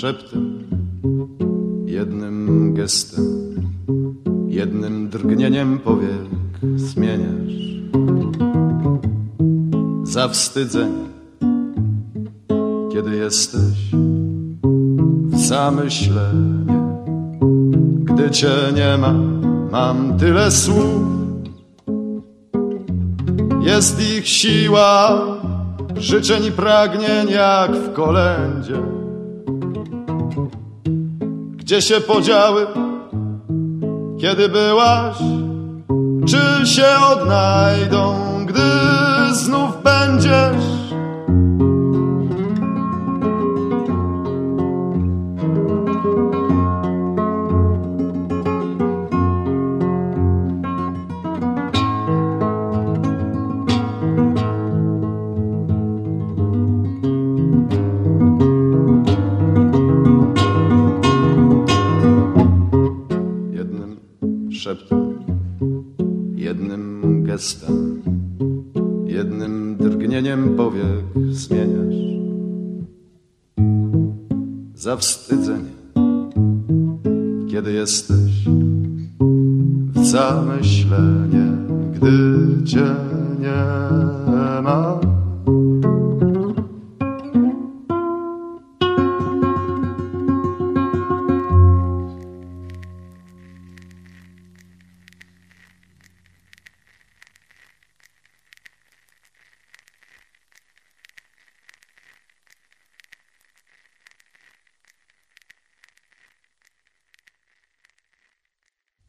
szeptem, jednym gestem, jednym drgnieniem powiek zmieniasz zawstydzenie, kiedy jesteś w zamyślenie. Gdy cię nie ma, mam tyle słów, jest ich siła, życzeń i pragnień jak w kolędzie. Gdzie się podziały, kiedy byłaś, czy się odnajdą, gdy znów będziesz? Jednym gestem, jednym drgnieniem powiek zmieniasz zawstydzenie, kiedy jesteś w zamyślenie, gdy cię nie ma.